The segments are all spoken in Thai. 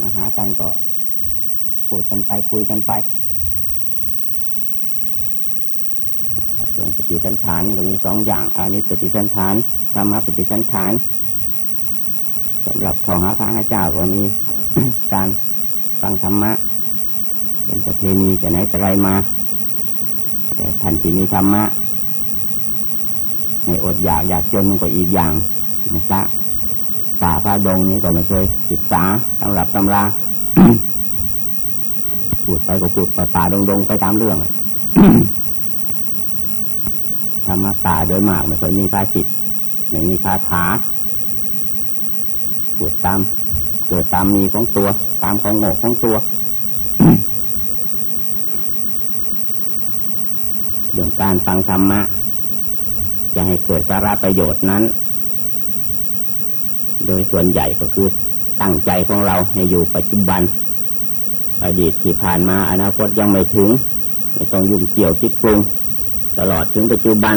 มาหากันก็พูดกันไปคุยกันไปส่วนปฏิสันฐานก็มีสองอย่างอันนี้ปฏิสันฐานธรรมะปฏิสันฐานสำหรับของหาพระเจ้าก็มีการฟังธรรมะ เป็นประเพณีจะไหนจะไรมา แต่ท่านที่มีธรรมะในอดอยากอยากจนก็อีกอย่างนะจ๊ะ ป่าพระดงนี้ก็ไม่เคยศึกษาสำหรับตำราพูดไปก็พูดไปป่าดงดงไปตามเรื่องธรรมะป่าโดยมากไม่เคยมีภาษิตไม่มีคาถาพูดตาม เกิดตามมีของตัว ตามของโง่ของตัวเรื่องการฟังธรรมะจะให้เกิดสาระประโยชน์นั้น โดยส่วนใหญ่ก็คือตั้งใจของเราให้อยู่ปัจจุบัน อดีตที่ผ่านมาอนาคตยังไม่ถึงไม่ต้องยุ่งเกี่ยวคิดปรุงตลอดถึงปัจจุบัน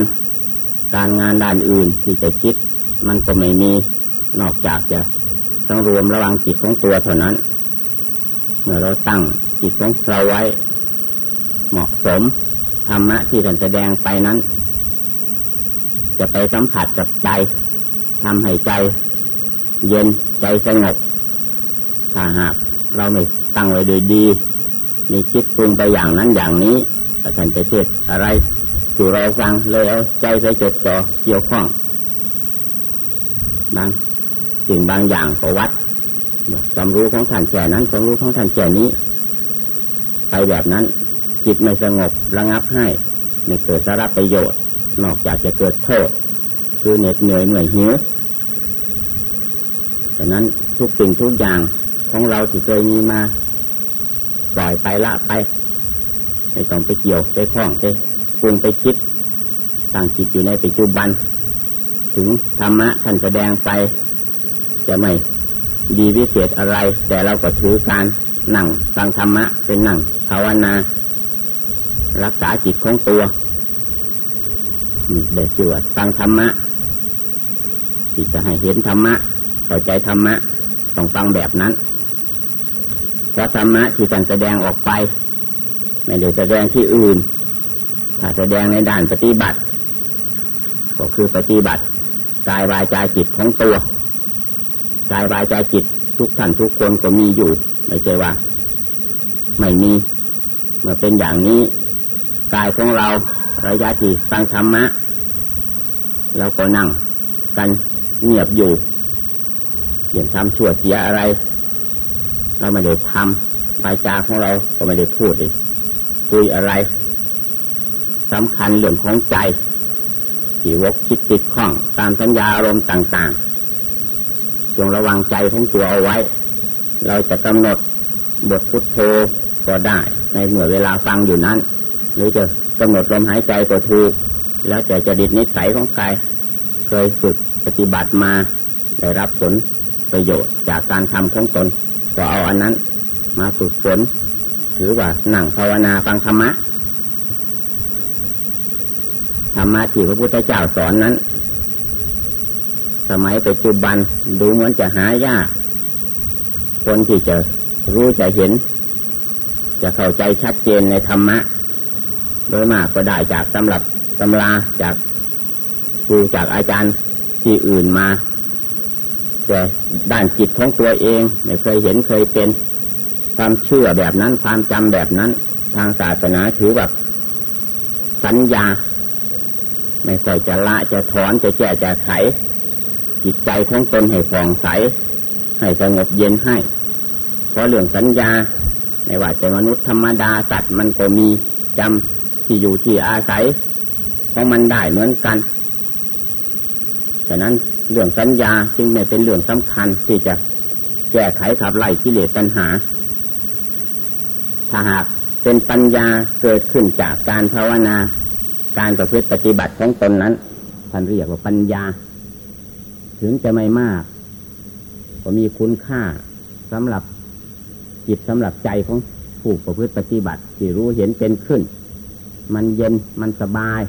การงานด้านอื่นที่จะคิด มันก็ไม่มีนอกจากจะต้องรวมระวังจิตของตัวเท่านั้น เมื่อเราตั้งจิตของเราไว้ เหมาะสมธรรมะที่ท่านแสดงไปนั้น จะไปสัมผัสกับใจทำให้ใจ เย็นใจสงบถ้าหากเราไม่ตั้งไว้ดยดีมีคิดปรุงไปอย่างนั้นอย่างนี้ท่านจะเทศอะไรสู่เราฟังเลยเอาใจไปจดจ่อเกี่ยวข้องบางสิ่งบางอย่างก็วัดความรู้ของท่านแก่นั้นความรู้ของท่านแก่นี้ ไปแบบนั้น จิตไม่สงบระงับให้ไม่เกิดสาระประโยชน์ นอกจากจะเกิดโทษ คือเหน็ดเหนื่อยเหนื่อยหิว ดังนั้นทุกสิ่งทุกอย่างของเราที่เคยมีมา ปล่อยไปละไปไม่ต้องไปเกี่ยวไปคล้องไปปรุงไปคิดตั้งจิตอยู่ในปัจจุบัน ถึงธรรมะท่านแสดงไป จะไม่ดีวิเศษอะไร แต่เราก็ถือการนั่งฟังธรรมะเป็นนั่งภาวนา รักษาจิตของตัวเด็กจวดฟังธรรมะที่จะให้เห็นธรรมะ เข้าใจธรรมะต้องฟังแบบนั้น เพราะธรรมะที่ท่านแสดงออกไป ไม่ได้แสดงที่อื่น ถ้าแสดงในด้านปฏิบัติ ก็คือปฏิบัติกายวาจาจิตของตัวกายวาจาจิตทุกท่านทุกคนก็มีอยู่ ไม่ใช่ว่า ไม่มีเมื่อเป็นอย่างนี้กายของเราระยะที่ฟังธรรมะเราก็นั่งกันเงียบอยู่ อย่างทำชั่วเสียอะไร เราไม่ได้ทำวาจาของเราก็ไม่ได้พูดเลยคุยอะไรสำคัญเรื่องของใจที่วกคิดติดข้อง ตามสัญญาอารมณ์ต่างๆ จงระวังใจของตัวเอาไว้ เราจะกำหนดบทพุทโธก็ได้ ในเมื่อเวลาฟังอยู่นั้น หรือจะกำหนดลมหายใจก็ถูก แล้วแต่จะดิดนิสัยของกายเคยฝึกปฏิบัติมาได้รับผล ประโยชน์จากการทำของตน ก็เอาอันนั้น มาฝึกฝนถือว่านั่งภาวนาฟังธรรมะธรรมะที่พระพุทธเจ้าสอนนั้น สมัยปัจจุบันดูเหมือนจะหายาก คนที่จะรู้จะเห็น จะเข้าใจชัดเจนในธรรมะ โดยมากก็ได้จากตำรับตำราจากครูจากอาจารย์ที่อื่นมา แต่ด้านจิตของตัวเอง ไม่เคยเห็นเคยเป็นความเชื่อแบบนั้นความจำแบบนั้น ทางศาสนาถือแบบสัญญา ไม่ใส่จะละจะถอนจะแก้จะไข จิตใจของตนให้ฟองใส ให้สงบเย็นให้ เพราะเรื่องสัญญาไม่ว่าจะมนุษย์ธรรมดาสัตว์มันก็มีจำที่อยู่ที่อาศัยของมันได้เหมือนกันฉะนั้น เรื่องสัญญาจึงไม่เป็นเรื่องสำคัญที่จะแก้ไขขับไล่กิเลสปัญหา ถ้าหากเป็นปัญญาเกิดขึ้นจากการภาวนา การประพฤติปฏิบัติของตนนั้นท่านเรียกว่าปัญญา ถึงจะไม่มาก ก็มีคุณค่าสำหรับจิตสำหรับใจของผู้ประพฤติปฏิบัติ ที่รู้เห็นเป็นขึ้น มันเย็นมันสบาย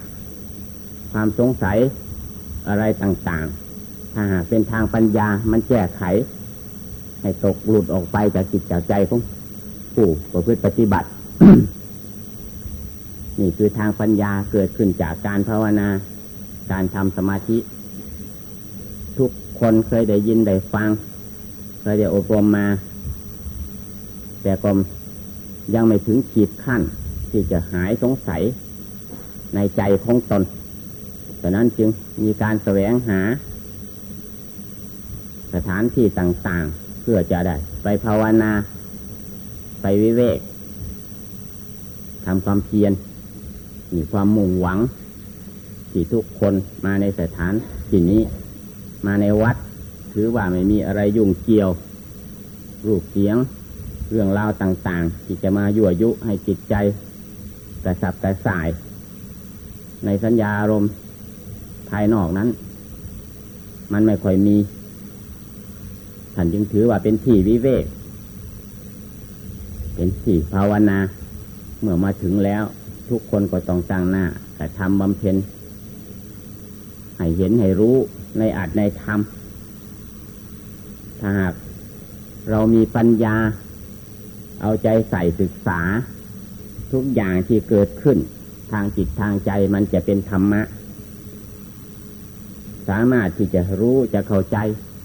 ความสงสัยอะไรต่างๆ เป็นทางปัญญา มันแก้ไข ให้ตกหลุดออกไปจากจิตจากใจของผู้ประพฤติปฏิบัติ นี่คือทางปัญญาเกิดขึ้นจากการภาวนา การทำสมาธิ ทุกคนเคยได้ยินได้ฟัง เคยได้อบรมมา แต่ก็ยังไม่ถึงขีดขั้น ที่จะหายสงสัยในใจของตนดังนั้นจึงมีการแสวงหา สถานที่ต่างๆ เพื่อจะได้ ไปภาวนา ไปวิเวกทำความเพียรมีความมุ่งหวัง ที่ทุกคนมาในสถานที่นี้ มาในวัด ถือว่าไม่มีอะไรยุ่งเกี่ยว รูปเสียง เรื่องราวต่าง ๆ ที่จะมายั่วยุให้จิตใจ กระสับกระส่าย ในสัญญาอารมณ์ภายนอกนั้น มันไม่ค่อยมี ท่านจึงถือว่าเป็นที่วิเวก เป็นที่ภาวนา เมื่อมาถึงแล้ว ทุกคนก็ต้องตั้งหน้าแต่ทำบำเพ็ญให้เห็นให้รู้ในอาจในธรรม ถ้าหากเรามีปัญญา เอาใจใส่ศึกษา ทุกอย่างที่เกิดขึ้น ทางจิตทางใจมันจะเป็นธรรมะ สามารถที่จะรู้จะเข้าใจ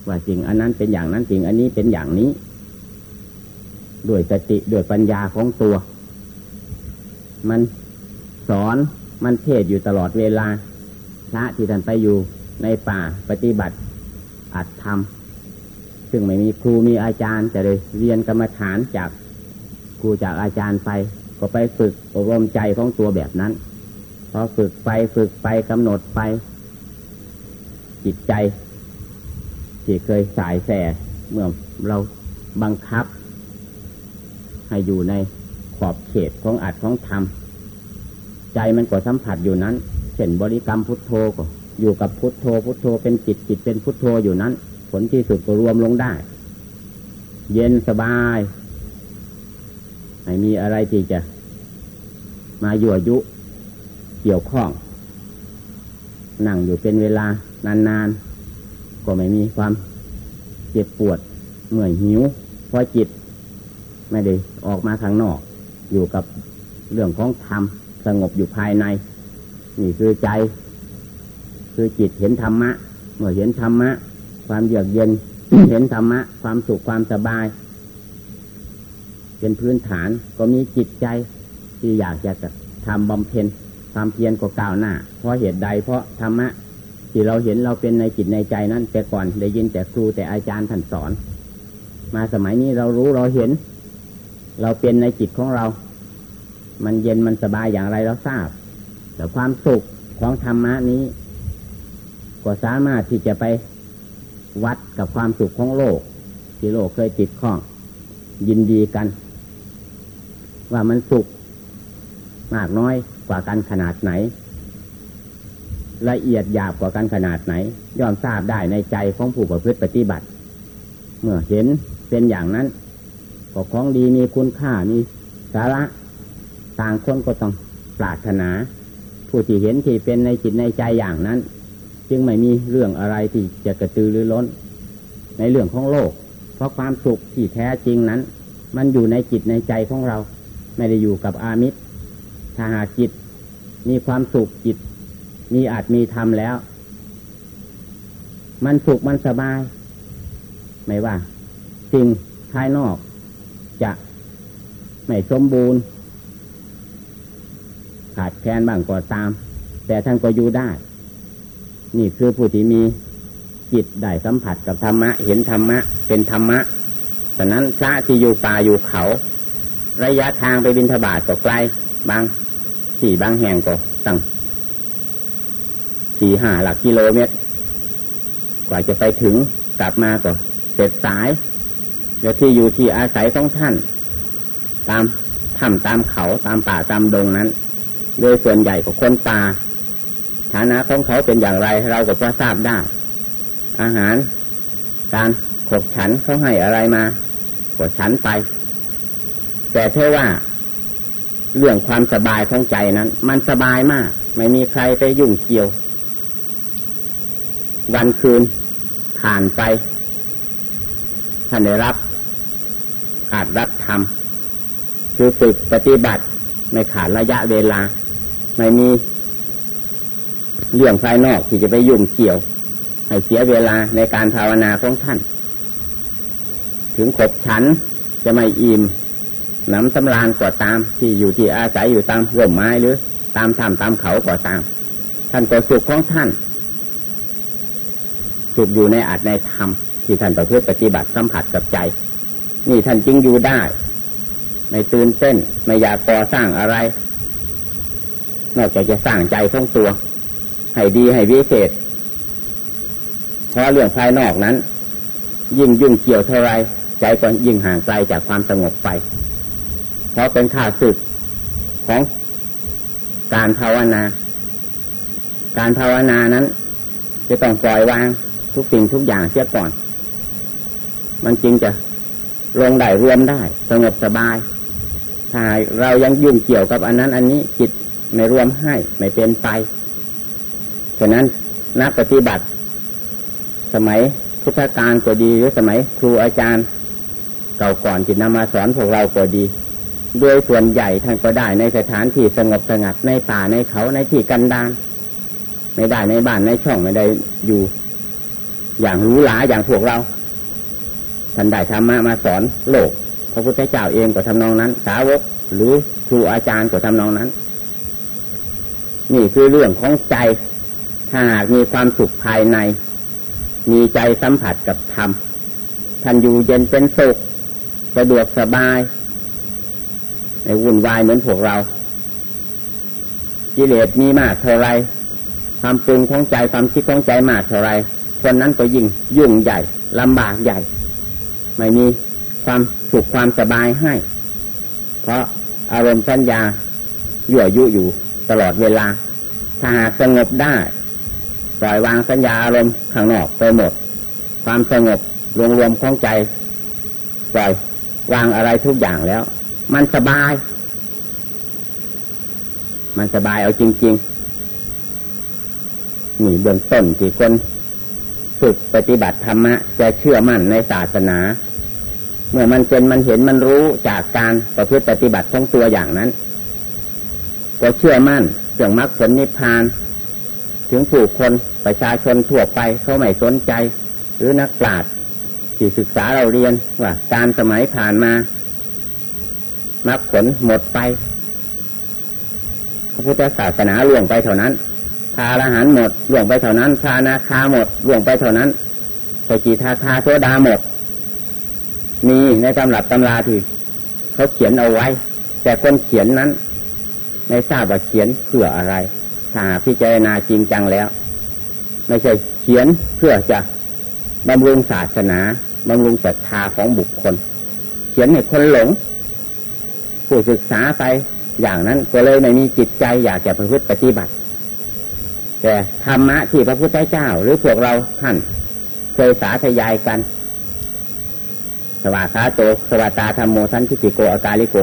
ว่าสิ่งอันนั้นเป็นอย่างนั้นสิ่งอันนี้เป็นอย่างนี้ ด้วยสติด้วยปัญญาของตัว มันสอนมันเทศอยู่ตลอดเวลา พระที่ท่านไปอยู่ในป่าปฏิบัติ อัดทำซึ่งไม่มีครูมีอาจารย์จะเลยเรียนกรรมฐานจากครูจากอาจารย์ไป ก็ไปฝึกอบรมใจของตัวแบบนั้นพอฝึกไปฝึกไปกำหนดไป จิตใจ ที่เคยสายแสเมื่อเราบังคับ ให้อยู่ในขอบเขตของอัดของธรรมใจมันก็สัมผัสอยู่นั้นเช่นบริกรรมพุทโธก็อยู่กับพุทโธ พุทโธเป็นจิตจิตเป็นพุทโธอยู่นั้น ผลที่สุดก็รวมลงได้ เย็นสบายไม่มีอะไรที่จะ มายั่วยุเกี่ยวข้อง นั่งอยู่เป็นเวลานานๆ ก็ไม่มีความเจ็บปวดเหนื่อยหิวเพราะจิต ไม่ได้ออกมาข้างนอก อยู่กับเรื่องของธรรมสงบอยู่ภายใน นี่คือใจ คือจิตเห็นธรรมะ เมื่อเห็นธรรมะ ความเยือกเย็น เห็นธรรมะ ความสุขความสบาย เป็นพื้นฐานก็มีจิตใจที่อยากจะทำบำเพ็ญความเพียรก็ก้าวหน้า เพราะเหตุใดเพราะธรรมะ ที่เราเห็นเราเป็นในจิตในใจนั้น แต่ก่อนได้ยินแต่ครูแต่อาจารย์ท่านสอน มาสมัยนี้เรารู้เราเห็น เราเป็นในจิตของเรา มันเย็นมันสบายอย่างไรเราทราบ แต่ความสุขของธรรมะนี้ ก็สามารถที่จะไปวัดกับความสุขของโลก ที่โลกเคยติดข้อง ยินดีกัน ว่ามันสุขมากน้อยกว่ากันขนาดไหน ละเอียดหยาบกว่ากันขนาดไหน ย่อมทราบได้ในใจของผู้ประพฤติปฏิบัติ เมื่อเห็นเป็นอย่างนั้นก็ของดีมีคุณค่ามีสาระต่างคนก็ต้องปรารถนา ผู้ที่เห็นที่เป็นในจิตในใจอย่างนั้น จึงไม่มีเรื่องอะไรที่จะกระตือรือร้น ในเรื่องของโลก เพราะความสุขที่แท้จริงนั้น มันอยู่ในจิตในใจของเรา ไม่ได้อยู่กับอามิตรถ้าหากจิตมีความสุขจิต มีอาจมีธรรมแล้ว มันสุขมันสบาย ไม่ว่า สิ่งภายนอก จะไม่สมบูรณ์ ขาดแคลนบ้างก็ตาม แต่ท่านก็อยู่ได้ นี่คือผู้ที่มีจิตได้สัมผัสกับธรรมะ เห็นธรรมะ เป็นธรรมะฉะนั้นพระที่อยู่ป่าอยู่เขา ระยะทางไปบินทบาทก็ไกล บาง ที่บางแห่งก็ตั้ง สี่ห้าหลักกิโลเมตร กว่าจะไปถึงกลับมาก็เสร็จสายเดี๋ยวที่อยู่ที่อาศัยของท่าน ตามถ้ำตามเขาตามป่าตามดงนั้น โดยส่วนใหญ่ของคนป่าฐานะของเขาเป็นอย่างไรเราก็พอทราบได้ อาหาร การขบฉันเขาให้อะไรมาก็ฉันไป แต่เท่ว่า เรื่องความสบายของใจนั้น มันสบายมาก ไม่มีใครไปยุ่งเกี่ยว วันคืนผ่านไปท่านได้รับอาจรับทำคือฝึกปฏิบัติไม่ขาดระยะเวลา ไม่มีเรื่องภายนอกที่จะไปยุ่งเกี่ยว ให้เสียเวลาในการภาวนาของท่าน ถึงขบฉันจะไม่อิ่มน้ำสำราญกว่าตาม ที่อยู่ที่อาศัยอยู่ตามร่มไม้หรือ ตามถ้ำตามเขากว่าตาม ท่านก็สุขของท่าน สุขอยู่ในอัตในธรรมที่ท่านประพฤติปฏิบัติสัมผัสกับใจ นี่ท่านจึงอยู่ได้ ไม่ตื่นเต้น ไม่อยากก่อสร้างอะไร นอกจากจะสร้างใจของตัว ให้ดีให้วิเศษเพราะเรื่องภายนอกนั้น ยิ่งยุ่งเกี่ยวเท่าไรใจก็ยิ่งห่างไกลจากความสงบไป เพราะเป็นข้าศึกของการภาวนา การภาวนานั้น จะต้องปล่อยวาง ทุกสิ่งทุกอย่างเสียก่อน มันจริงจะลงได้รวมได้ สงบสบายถ้าเรายังยุ่งเกี่ยวกับอันนั้น อันนี้จิตไม่รวมให้ไม่เป็นไปฉะนั้นนักปฏิบัติ สมัยพุทธกาลก็ดีหรือสมัยครูอาจารย์ เก่าก่อนจิตนำมาสอนพวกเราก็ดี โดยส่วนใหญ่ท่านก็ได้ในสถานที่สงบสงัดในป่าในเขาในที่กันดารไม่ได้ในบ้านในช่องไม่ได้อยู่ อย่างรู้หลาอย่างพวกเราท่านได้ธรรมะมาสอนโลกพระพุทธเจ้าเองก็ทำนองนั้น สาวกหรือครูอาจารย์ก็ทำนองนั้น นี่คือเรื่องของใจ ถ้าหากมีความสุขภายใน มีใจสัมผัสกับธรรมท่านอยู่เย็นเป็นสุขสะดวกสบายในวุ่นวายเหมือนพวกเรากิเลสมีมากเท่าไรความปรุงของใจความคิดของใจมากเท่าไร คนนั้นก็ยิ่งยุ่งใหญ่ลำบากใหญ่ ไม่มีความสุขความสบายให้ เพราะอารมณ์สัญญายั่วยุอยู่ตลอดเวลา ถ้าหากสงบได้ปล่อยวางสัญญาอารมณ์ข้างนอกไปหมด ความสงบรวมรวมของใจปล่อยวางอะไรทุกอย่างแล้ว มันสบาย มันสบายเอาจริง ๆ นี่เบื้องต้นที่คน ฝึกปฏิบัติธรรมะจะเชื่อมั่นในศาสนา เมื่อมันเป็นมันเห็นมันรู้จากการประพฤติปฏิบัติของตัวอย่างนั้น ก็เชื่อมั่นเรื่องมรรคผลนิพพาน ถึงผู้คนประชาชนทั่วไปเขาไม่สนใจ หรือนักปราชญ์ที่ศึกษาเราเรียนว่าการสมัยผ่านมามรรคผลหมดไปพระพุทธศาสนาล่วงไปเท่านั้น พาละหันหมดล่วงไปเท่านั้นพานาคาหมดล่วงไปเท่านั้นสกิทาคาโซดาหมด มีในตำรับตำราที่เขาเขียนเอาไว้ แต่คนเขียนนั้นไม่ทราบว่าเขียนเพื่ออะไร ถ้าพิจารณาจริงจังแล้ว ไม่ใช่เขียนเพื่อจะบำรุงศาสนาบำรุงศรัทธาของบุคคล เขียนให้คนหลง ผู้ศึกษาไปอย่างนั้นก็เลยไม่มีจิตใจอยากจะประพฤติปฏิบัติ แต่ธรรมะที่พระพุทธเจ้า หรือพวกเราท่านเคยสาธยายกัน สวาคาโตสวาตาธรรมโมทันทิติโกอากาลิโก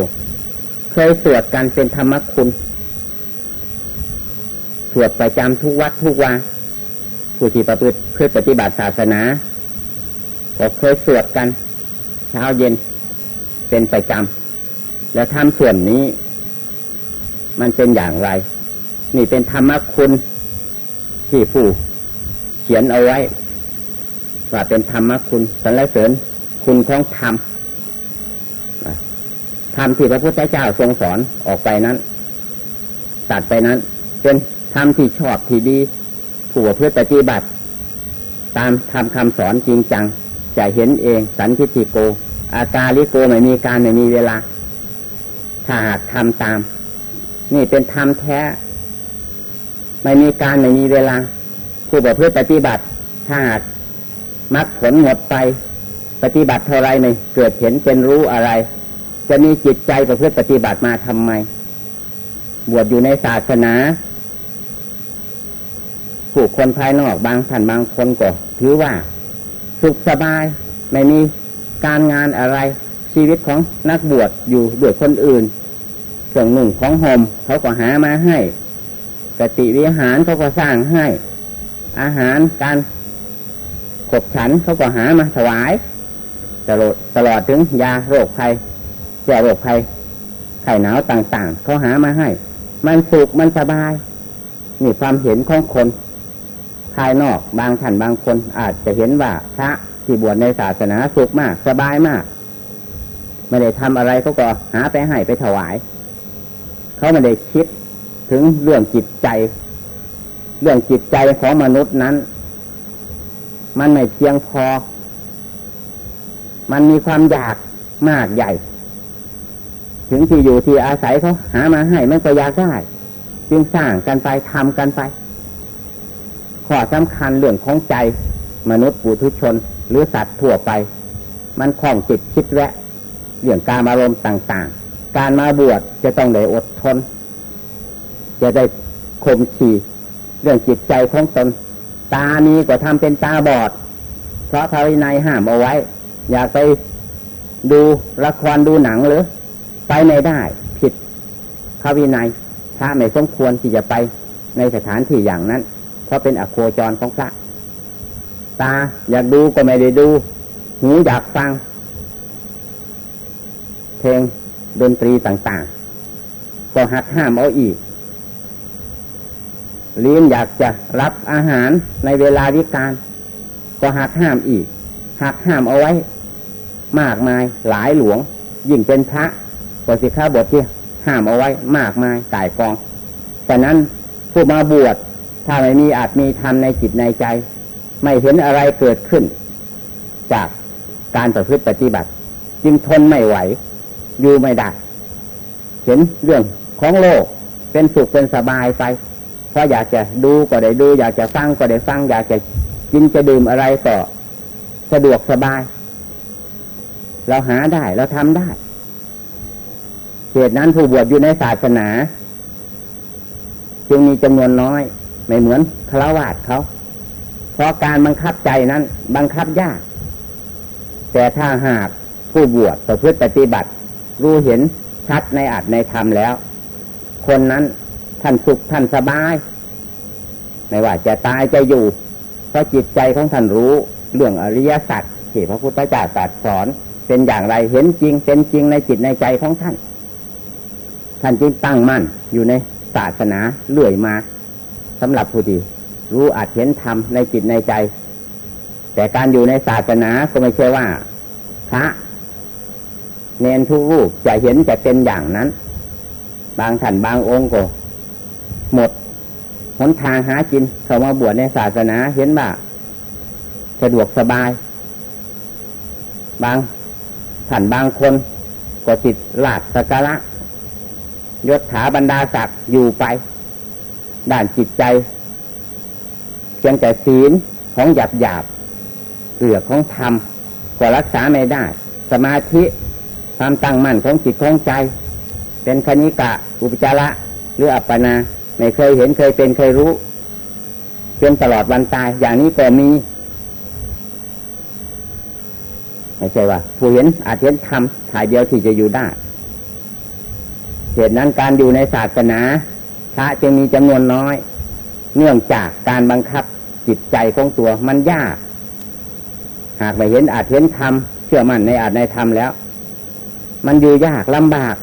เคยสวดกันเป็นธรรมคุณ สวดประจำทุกวัดทุกวันผู้ที่ประพฤติเพื่อปฏิบัติศาสนา ก็เคยสวดกัน เช้าเย็นเป็นประจำแล้วทำส่วนนี้ มันเป็นอย่างไร นี่เป็นธรรมคุณ ที่ผู้เขียนเอาไว้ ว่าเป็นธรรมคุณสรรเสริญคุณของธรรมธรรมที่พระพุทธเจ้าทรงสอนออกไปนั้นตัดไปนั้น เป็นธรรมที่ชอบที่ดี ผู้เพื่อปฏิบัติ ตามทำคำสอนจริงจัง จะเห็นเองสันทิติโก อาการลิโกไม่มีการไม่มีเวลา ถ้าหากทำตาม นี่เป็นธรรมแท้ ไม่มีการไม่มีเวลา ผู้ประพฤติปฏิบัติถ้าหากมรรคผลหมดไป ปฏิบัติเท่าไรไม่เกิดเห็นเป็นรู้อะไร จะมีจิตใจประพฤติปฏิบัติมาทำไม บวชอยู่ในศาสนา ผู้คนภายนอกบางท่านบางคนก็ถือว่าสุขสบาย ไม่มีการงานอะไร ชีวิตของนักบวชอยู่ด้วยคนอื่นเครื่องนุ่งของห่มเขาก็หามาให้ กติวิหารเขาก็สร้างให้ อาหารการขบฉันเขาก็หามาถวายตลอดตลอดถึงยาโรคภัยแก้โรคภัยไข้หนาวต่าง ๆเขาหามาให้ มันสุขมันสบายนี่ความเห็นของคน ภายนอกบางท่านบางคนอาจจะเห็นว่าพระที่บวชในศาสนาสุขมากสบายมาก ไม่ได้ทำอะไรเขาก็หาไปให้ไปถวาย เขาไม่ได้คิด ถึงเรื่องจิตใจ เรื่องจิตใจของมนุษย์นั้น มันไม่เพียงพอ มันมีความอยากมากใหญ่ ถึงที่อยู่ที่อาศัยเขาหามาให้มันก็อยากได้ จึงสร้างกันไปทำกันไปข้อสำคัญเรื่องของใจ มนุษย์ปุถุชน หรือสัตว์ทั่วไป มันคล่องจิตคิดแวะเรื่องการอารมณ์ต่าง ๆ การมาบวชจะต้องได้อดทน จะได้ข่มขีเรื่องจิตใจของตน ตานี้ก็ทำเป็นตาบอด เพราะพระวินัยห้ามเอาไว้ อยากไปดูละครดูหนังหรือ ไปไม่ได้ ผิดพระวินัยพระไม่สมควรที่จะไปในสถานที่อย่างนั้น เพราะเป็นอโคจรของพระ ตาอยากดูก็ไม่ได้ดู หูอยากฟัง เพลงดนตรีต่าง ๆ ก็หักห้ามเอาอีก ลิ้นอยากจะรับอาหารในเวลาวิการ ก็หักห้ามอีกหักห้ามเอาไว้ มากมายหลายหลวง ยิ่งเป็นพระก็สิข้าบทที่ห้ามเอาไว้มากมายกายกองฉะนั้นผู้มาบวชถ้าไม่มีอาจมีธรรมในจิตในใจ ไม่เห็นอะไรเกิดขึ้น จากการประพฤติปฏิบัติ จึงทนไม่ไหว อยู่ไม่ได้ เห็นเรื่องของโลกเป็นสุขเป็นสบายไป เพราะอยากจะดูก็ได้ดู อยากจะฟังก็ได้ฟัง อยากจะกินจะดื่มอะไรก็สะดวกสบาย เราหาได้เราทำได้เหตุนั้นผู้บวชอยู่ในศาสนา จึงมีจำนวนน้อย ไม่เหมือนคาวาสเขา เพราะการบังคับใจนั้น บังคับยาก แต่ถ้าหากผู้บวชประพฤติปฏิบัติ รู้เห็นชัดในอัตในธรรมแล้ว คนนั้น ท่านสุขท่านสบาย ไม่ว่าจะตายจะอยู่ เพราะจิตใจของท่านรู้เรื่องอริยสัจที่พระพุทธเจ้าตรัสสอน เป็นอย่างไรเห็นจริง เป็นจริงในจิตในใจของท่าน ท่านจึงตั้งมั่นอยู่ในศาสนาเลื่อยมาสำหรับผู้ที่รู้อาจเห็นธรรมในจิตในใจ แต่การอยู่ในศาสนาก็ไม่ใช่ว่าพระเนนทุกรูปจะเห็นจะเป็นอย่างนั้น บางท่านบางองค์ก็ หมดหนทางหากินเขามาบวชในศาสนาเห็นว่าสะดวกสบาย บางท่านบางคนก็ติดลาดสกละยศถาบรรดาศักดิ์อยู่ไป ด้านจิตใจเพียงแต่ศีลของหยาบหยาบเกลือของธรรมก็รักษาไม่ได้ สมาธิความตั้งมั่นของจิตของใจ เป็นคณิกะ อุปจาระหรืออัปปนา ไม่เคยเห็นเคยเป็นเคยรู้จนตลอดวันตาย อย่างนี้ก็มีไม่ใช่ว่า ผู้เห็นอาจเห็นธรรมถ่ายเดียวที่จะอยู่ได้เหตุนั้นการอยู่ในศาสนาพระจึงมีจำนวนน้อย เนื่องจากการบังคับจิตใจของตัวมันยาก หากไม่เห็นอาจเห็นธรรมเชื่อมั่นในอาจในธรรมแล้ว มันอยู่ยากลำบาก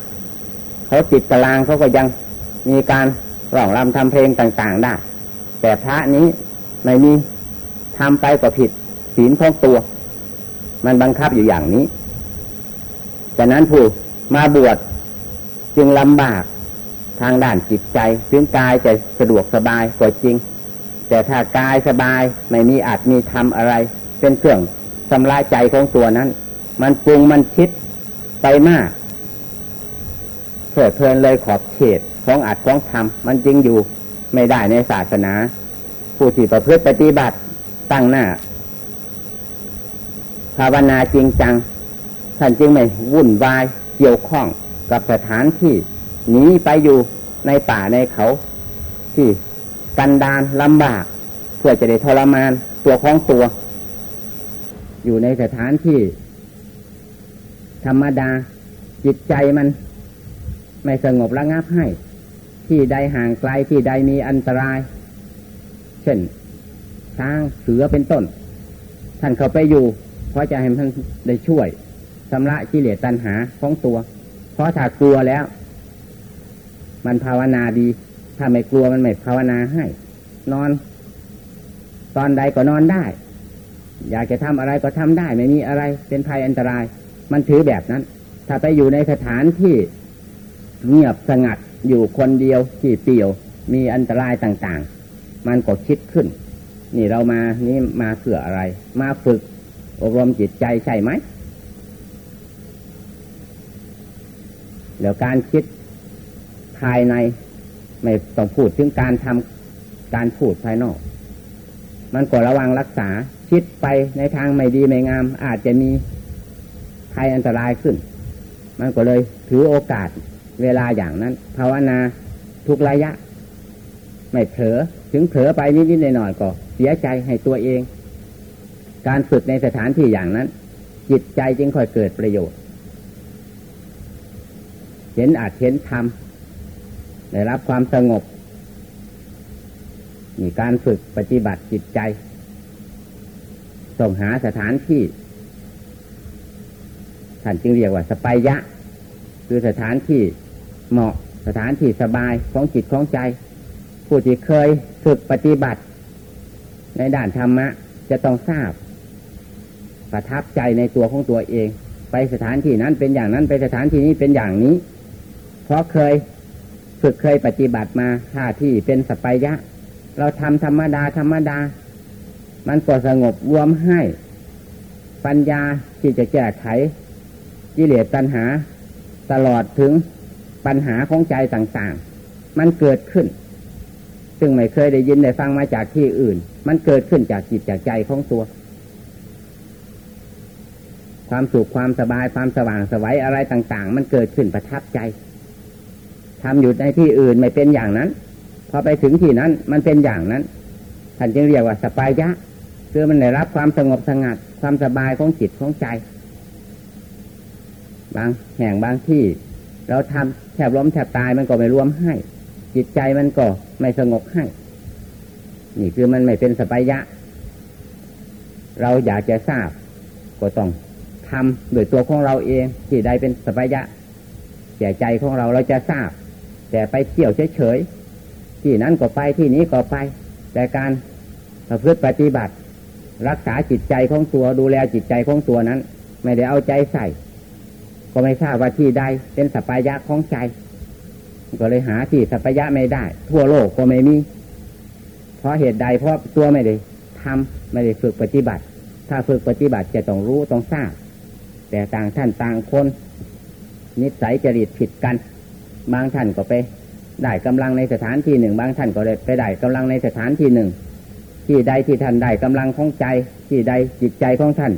เขาติดตารางเขาก็ยังมีการ ร้องรำทำเพลงต่างๆได้ แต่พระนี้ไม่มีทำไปก็ผิดศีลของตัว มันบังคับอยู่อย่างนี้ฉะนั้นผู้มาบวชจึงลำบากทางด้านจิตใจถึงกายจะสะดวกสบายก็จริง แต่ถ้ากายสบายไม่มีอาจมีทำอะไร เป็นเครื่องสำลายใจของตัวนั้น มันปรุงมันคิดไปมากเพื่อเพลินเลยขอบเขต ของอัดของทำมันจริงอยู่ไม่ได้ในศาสนา ผู้ที่ประพฤติปฏิบัติตั้งหน้า ภาวนาจริงจัง ท่านจึงไม่วุ่นวายเกี่ยวข้องกับสถานที่หนีไปอยู่ในป่าในเขา ที่กันดานลำบาก เพื่อจะได้ทรมานตัวของตัว อยู่ในสถานที่ ธรรมดาจิตใจมัน ไม่สงบระงับให้ ที่ใดห่างไกลที่ใดมีอันตราย เช่นช้างเสือเป็นต้น ท่านเข้าไปอยู่ เพราะจะให้มันได้ช่วยชำระกิเลสตัณหาของตัว เพราะถ้ากลัวแล้ว มันภาวนาดี ถ้าไม่กลัวมันไม่ภาวนาให้ นอน ตอนใดก็นอนได้ อยากจะทำอะไรก็ทำได้ ไม่มีอะไรเป็นภัยอันตราย มันถือแบบนั้น ถ้าไปอยู่ในสถานที่เงียบสงัด อยู่คนเดียวที่เปี่ยว มีอันตรายต่างๆ มันก็คิดขึ้น นี่เรามานี่มาเพื่ออะไร มาฝึก อบรมจิตใจใช่ไหมแล้วการคิดภายใน ไม่ต้องพูดถึงการทำการพูดภายนอก มันก็ระวังรักษาคิดไปในทางไม่ดีไม่งาม อาจจะมีภัยอันตรายขึ้น มันก็เลยถือโอกาส เวลาอย่างนั้น ภาวนาทุกระยะ ไม่เผลอถึงเผลอไปนิดๆหน่อยๆก็เสียใจให้ตัวเอง การฝึกในสถานที่อย่างนั้น จิตใจจึงค่อยเกิดประโยชน์ เห็นอาจเห็นธรรมได้รับความสงบมีการฝึกปฏิบัติจิตใจ ส่งหาสถานที่ท่านจึงเรียกว่าสปายะ คือสถานที่ เหมาะสถานที่สบายของจิตของใจ ผู้ที่เคยฝึกปฏิบัติ ในด้านธรรมะ จะต้องทราบ ประทับใจในตัวของตัวเอง ไปสถานที่นั้นเป็นอย่างนั้นไปสถานที่นี้เป็นอย่างนี้ เพราะเคยฝึกเคยปฏิบัติมาท่าที่เป็นสปายะ เราทำธรรมดาธรรมดา มันก็สงบรวมให้ ปัญญาที่จะแก้ไขกิเลสตัณหา ตลอดถึง ปัญหาของใจต่างๆ มันเกิดขึ้น ซึ่งไม่เคยได้ยินได้ฟังมาจากที่อื่น มันเกิดขึ้นจากจิตจากใจของตัว ความสุขความสบายความสว่างสวัยอะไรต่าง ๆ มันเกิดขึ้นประทับใจทำอยู่ในที่อื่นไม่เป็นอย่างนั้น พอไปถึงที่นั้นมันเป็นอย่างนั้นท่านจึงเรียกว่าสปายะคือมันได้รับความสงบสงัด ความสบายของจิตของใจ บางแห่งบางที่ เราทำแทบล้มแทบตายมันก็ไม่รวมให้ จิตใจมันก็ไม่สงบให้ นี่คือมันไม่เป็นสปายะ เราอยากจะทราบ ก็ต้องทำโดยตัวของเราเองที่ใดเป็นสปายะแก่ใจของเราเราจะทราบ แต่ไปเที่ยวเฉยๆที่นั้นก็ไปที่นี้ก็ไป แต่การประพฤติปฏิบัติ รักษาจิตใจของตัวดูแลจิตใจของตัวนั้น ไม่ได้เอาใจใส่ ก็ไม่ทราบว่าที่ใดเป็นสัพยะของใจ ก็เลยหาที่สัพยะไม่ได้ ทั่วโลกก็ไม่มี เพราะเหตุใดเพราะตัวไม่ได้ทำไม่ได้ฝึกปฏิบัติ ถ้าฝึกปฏิบัติจะต้องรู้ต้องทราบ แต่ต่างท่านต่างคน นิสัยจริตผิดกัน บางท่านก็ไปได้กำลังในสถานที่หนึ่ง บางท่านก็ไปได้กำลังในสถานที่หนึ่ง ที่ใดที่ท่านได้กำลังของใจ ที่ใดจิตใจของท่าน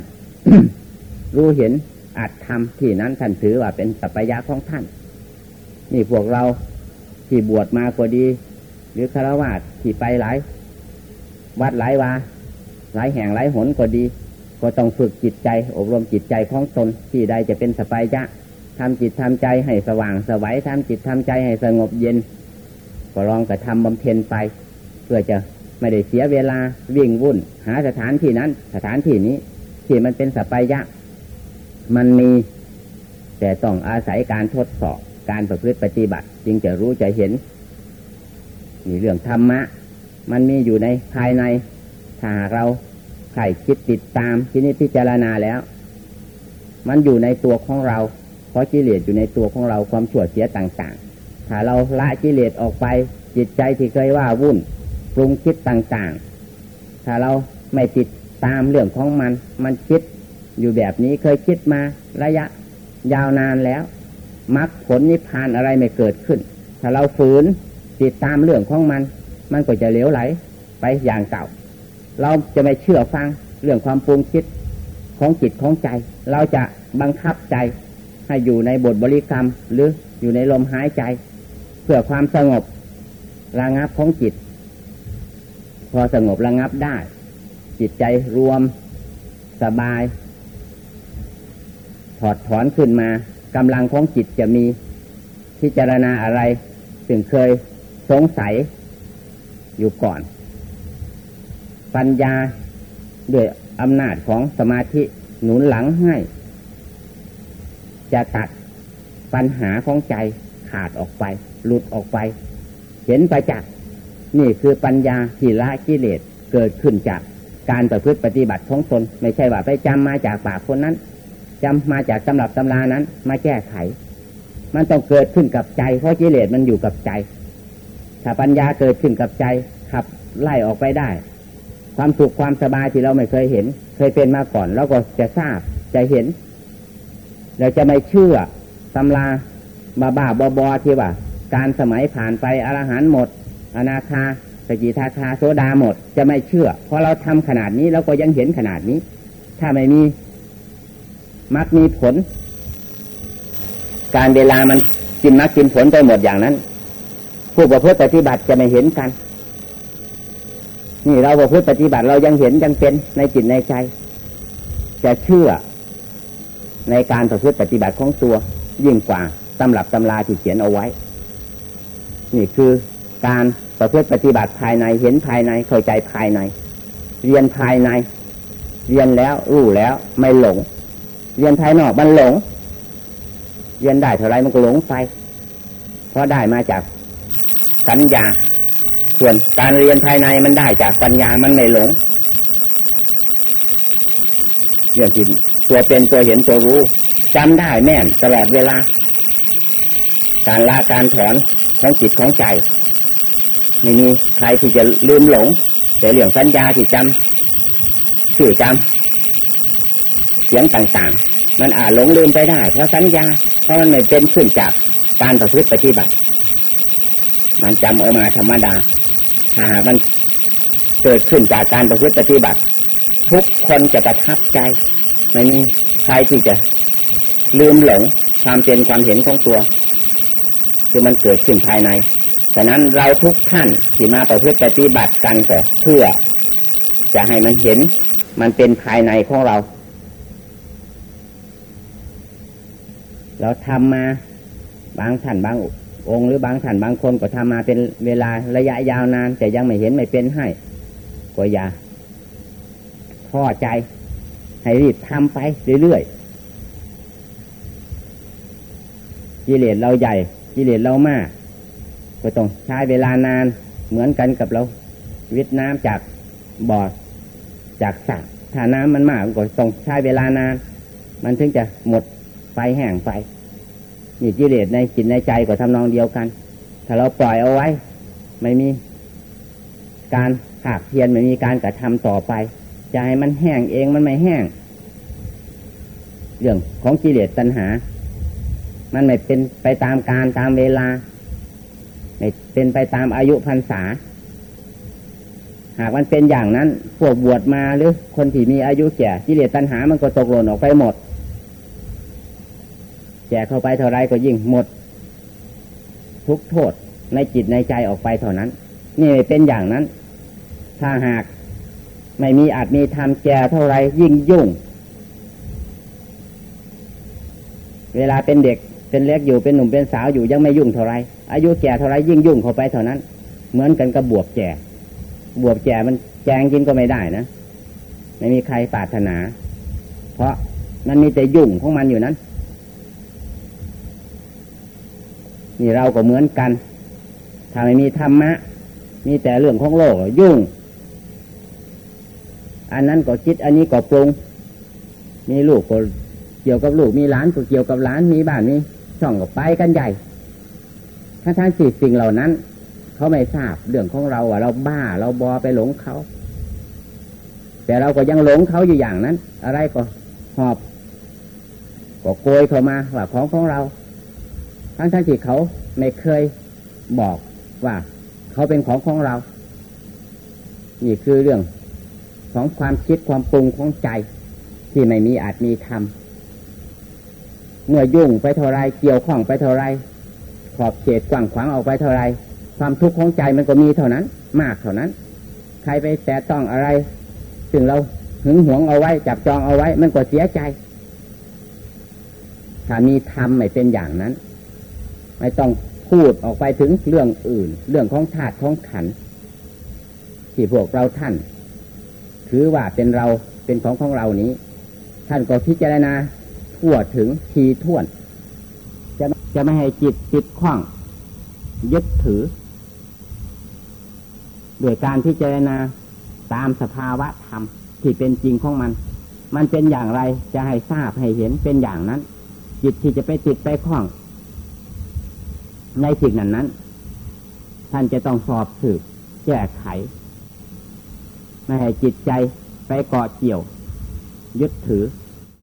รู้เห็น อาจทำที่นั้นท่านถือว่าเป็นสัพยะของท่าน นี่พวกเราที่บวชมาก็ดี หรือฆรวาสที่ไปหลาย วัดหลายวาหลายแห่งหลายหนก็ดี ก็ต้องฝึกจิตใจ อบรมจิตใจของตนที่ใดจะเป็นสปายะทำจิตทำใจให้สว่างสวัยทำจิตทำใจให้สงบเย็น ก็ลองกระทำบำเพ็ญไป เพื่อจะไม่ได้เสียเวลาวิ่งวุ่น หาสถานที่นั้น สถานที่นี้ที่มันเป็นสัปยะ มันมี แต่ต้องอาศัยการทดสอบการประพฤติปฏิบัติ จึงจะรู้จะเห็นมีเรื่องธรรมะ มันมีอยู่ในภายใน ถ้าเราใครคิดติดตามที่นี้พิจารณาแล้ว มันอยู่ในตัวของเรา เพราะกิเลสอยู่ในตัวของเราความชั่วเสียต่าง ๆ ถ้าเราละกิเลสออกไป จิตใจที่เคยว่าวุ่นปรุงคิดต่างๆ ถ้าเราไม่ติดตามเรื่องของมัน มันคิด อยู่แบบนี้เคยคิดมาระยะยาวนานแล้วมรรคผลนิพพานอะไรไม่เกิดขึ้น ถ้าเราฝืนติดตามเรื่องของมัน มันก็จะเหลวไหลไปอย่างเก่า เราจะไม่เชื่อฟังเรื่องความปรุงคิดของจิตของใจ เราจะบังคับใจให้อยู่ในบทบริกรรม หรืออยู่ในลมหายใจ เพื่อความสงบระงับของจิต พอสงบระงับได้ จิตใจรวมสบาย ถอดถอนขึ้นมากำลังของจิตจะมีพิจารณาอะไรถึงเคยสงสัยอยู่ก่อน ปัญญาด้วยอำนาจของสมาธิหนุนหลังให้ จะตัดปัญหาของใจขาดออกไป หลุดออกไป เห็นไปจากนี่คือปัญญาที่ละกิเลสเกิดขึ้นจากการประพฤติปฏิบัติของตน ไม่ใช่ว่าไปจำมาจากปากคนนั้น จำมาจากตำรับตำรานั้น มาแก้ไข มันต้องเกิดขึ้นกับใจ เพราะกิเลสมันอยู่กับใจ ถ้าปัญญาเกิดขึ้นกับใจขับไล่ออกไปได้ ความสุขความสบายที่เราไม่เคยเห็น เคยเป็นมาก่อนเราก็จะทราบจะเห็นเราจะไม่เชื่อตำราบาบาบอบอที่ว่า การสมัยผ่านไปอรหันหมด อนาคาสกิทาคาโซดาหมด จะไม่เชื่อ เพราะเราทำขนาดนี้เราก็ยังเห็นขนาดนี้ ถ้าไม่มี มักมีผล การเวลามันกินมักกินผลไปหมดอย่างนั้น ผู้ประพฤติปฏิบัติจะไม่เห็นกัน นี่เราประพฤติปฏิบัติเรายังเห็นยังเป็นในจิตในใจ จะเชื่อในการประพฤติปฏิบัติของตัวยิ่งกว่าตำรับตำราที่เขียนเอาไว้ นี่คือการประพฤติปฏิบัติภายในเห็นภายในเข้าใจภายใน เรียนภายใน เรียนแล้วรู้แล้วไม่หลง เรียนภายนอกมันหลง เรียนได้เท่าไรมันก็หลงไป เพราะได้มาจากสัญญา ส่วนการเรียนภายในมันได้จากปัญญามันไม่หลงเรื่องที่ตัวเป็นตัวเห็นตัวรู้จำได้แม่นตลอดเวลา การละการถอนของจิตของใจไม่มีใครที่จะลืมหลง แต่เรื่องสัญญาที่จำชื่อจำเสียงต่างๆ มันอาจหลงลืมไปได้ เพราะสัญญา เพราะมันไม่เป็นขึ้นจากการประพฤติปฏิบัติ มันจำออกมาธรรมดา ถ้าหากมันเกิดขึ้นจากการประพฤติปฏิบัติ ทุกคนจะประทับใจไม่มีใครที่จะลืมหลงความเป็นความเห็นของตัว คือมันเกิดขึ้นภายในฉะนั้นเราทุกท่านที่มาประพฤติปฏิบัติกันแต่เพื่อ จะให้มันเห็นมันเป็นภายในของเรา เราทำมาบางท่านบางองค์ หรือบางท่านบางคนก็ทำมาเป็นเวลาระยะยาวนาน แต่ยังไม่เห็นไม่เป็นให้ก็อย่าพอใจ ให้รีบทำไปเรื่อยๆกิเลสเราใหญ่กิเลสเรามากก็ต้องใช้เวลานานเหมือนกันกับเราวิทน้ำจากบ่อจากสระถ้าน้ำมันมากก็ต้องใช้เวลานาน มันถึงจะหมด ไปแห้งไปนี่กิเลสในจิตในใจก็ทำนองเดียวกัน ถ้าเราปล่อยเอาไว้ ไม่มีการหากเพียนไม่มีการกระทำต่อไป จะให้มันแห้งเองมันไม่แห้ง เรื่องของกิเลสตัณหา มันไม่เป็นไปตามการตามเวลา ไม่เป็นไปตามอายุพรรษา หากมันเป็นอย่างนั้นพวกบวชมาหรือคนที่มีอายุแก่กิเลสตัณหามันก็ตกหล่นออกไปหมด แก่เข้าไปเท่าไรก็ยิ่งหมด ทุกโทษในจิตในใจออกไปเท่านั้น นี่เป็นอย่างนั้น ถ้าหากไม่มีอาจมีทำแก่เท่าไรยิ่งยุ่ง เวลาเป็นเด็กเป็นเล็กอยู่เป็นหนุ่มเป็นสาวอยู่ยังไม่ยุ่งเท่าไรอายุแก่เท่าไรยิ่งยุ่งเข้าไปเท่านั้น เหมือนกันกับบวบแก่บวบแก่มันแจงกินก็ไม่ได้นะไม่มีใครปรารถนา เพราะมันมีแต่ยุ่งของมันอยู่นั้น นี่เราก็เหมือนกัน ถ้าไม่มีธรรมะ มีแต่เรื่องของโลกยุ่ง อันนั้นก็คิดอันนี้ก็ปรุง มีลูกก็เกี่ยวกับลูก มีหลานก็เกี่ยวกับหลาน มีบ้านมีช่องก็ไปกันใหญ่ถ้าทั้งสี่สิ่งเหล่านั้น เขาไม่ทราบเรื่องของเราว่าเราบ้าเราบอไปหลงเขา แต่เราก็ยังหลงเขาอยู่อย่างนั้น อะไรก็หอบก็โกยเข้ามาว่าของของเรา ทั้งทั้งที่เขาไม่เคยบอกว่า เขาเป็นของของเรา นี่คือเรื่องของความคิดความปรุงของใจ ที่ไม่มีอาจมีธรรมเมื่อยุ่งไปเท่าไรเกี่ยวข้องไปเท่าไรขอบเขตกว้างขวางออกไปเท่าไรความทุกข์ของใจมันก็มีเท่านั้น มากเท่านั้น ใครไปแตะต้องอะไรถึงเราหึงหวงเอาไว้จับจองเอาไว้ มันก็เสียใจ ถ้ามีธรรมไม่เป็นอย่างนั้น ไม่ต้องพูดออกไปถึงเรื่องอื่น เรื่องของธาตุของขันที่พวกเราท่าน ถือว่าเป็นเราเป็นของของเรานี้ ท่านก็พิจารณาทั่วถึงทีท่วน จะจะไม่ให้จิตติดข้องยึดถือด้วยการพิจารณาตามสภาวะธรรมที่เป็นจริงของมัน มันเป็นอย่างไรจะให้ทราบให้เห็นเป็นอย่างนั้น จิตที่จะไปติดไปข้อง ในสิ่งนั้นนั้น ท่านจะต้องสอบสืบแก้ไข ไม่ให้จิตใจไปเกาะเกี่ยว ยึดถือ